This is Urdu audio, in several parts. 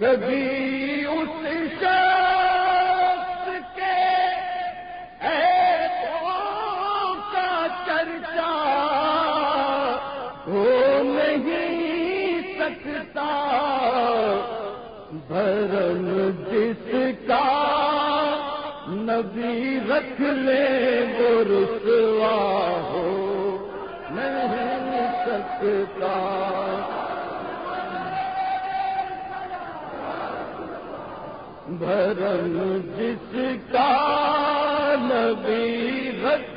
کبھی اس شخص کے کا چرچا ہو نہیں سکتا۔ بھرم جس کا نبی رکھ لے، وہ رسوا ہو نہیں سکتا۔ بھرم جس کا نبی رکھ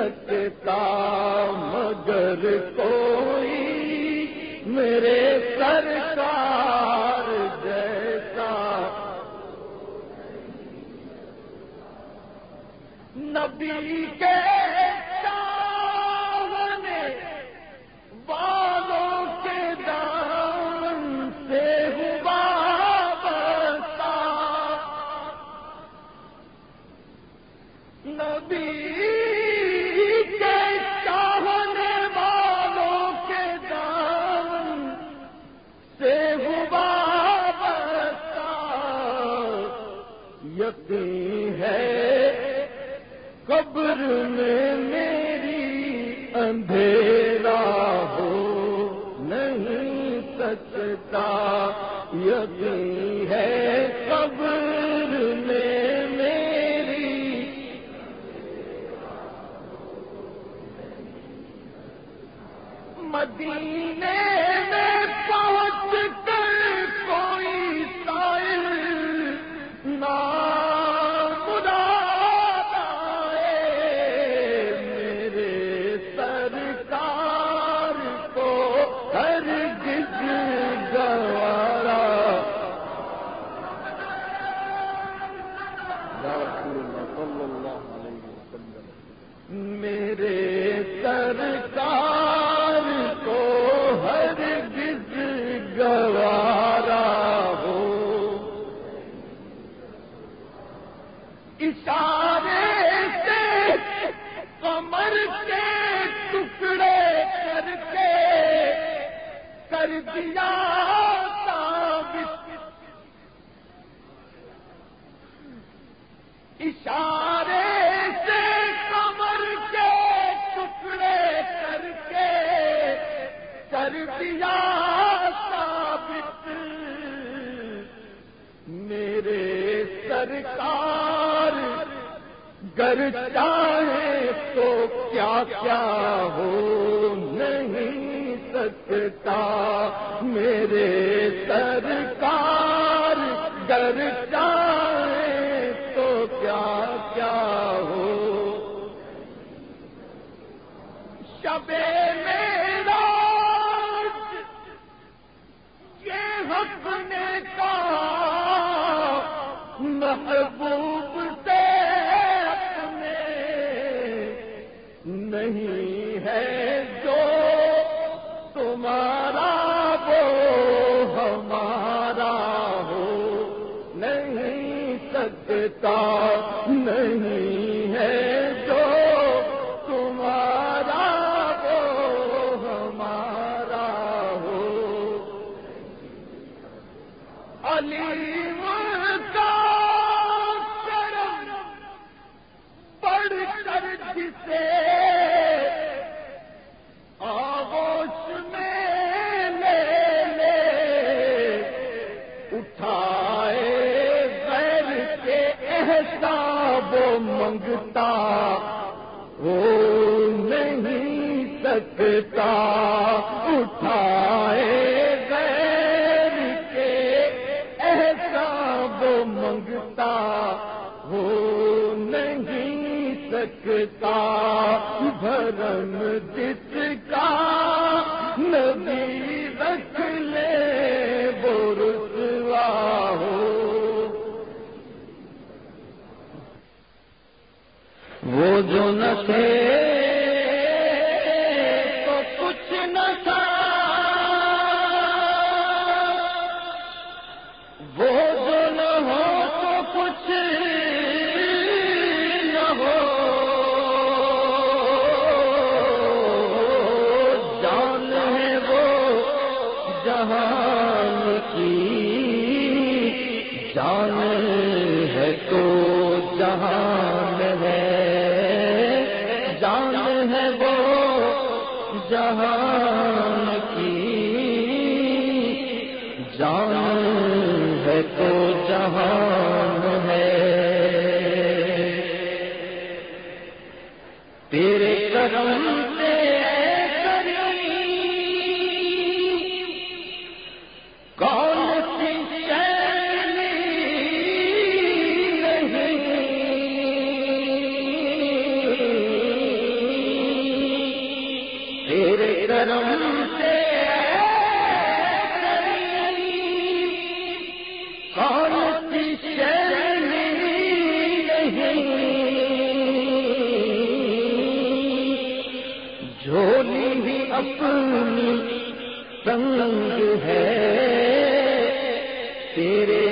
سکتا مگر کوئی میرے سرکار جیسا نبی کے یقین ہے۔ قبر میں میری اندھیرا ہو، نہیں سکتا یقین ہے۔ قبر میں میری مدینے میں پہنچ میرے سرکار کو ہر گز گوارا ہو۔ اشارے سے کمر کے ٹکڑے کر کے کر دیا ثابت اشارے سے کمر کے ٹکڑے کر کے کر دیا ثابت۔ میرے سرکار، گر چاہے تو کیا کیا ہو نہیں سکتا۔ میرے سرکار، گر چاہے محبوب سے اپنے نہیں ہے جو تمہارا وہ ہمارا ہو نہیں سکتا احساب منگتا، وہ نہیں سکتا۔ اٹھائے غیر کے احساب منگتا، وہ نہیں سکتا۔ بھرم جس کا نبی کی۔ جان ہے تو جہان ہے۔ جان ہے وہ جہان تو اپنی سنگ ہے۔ تیرے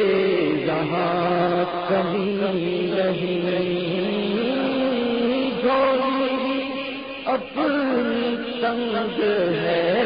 جہاں کبھی نہیں جو اپنی سنگ ہے۔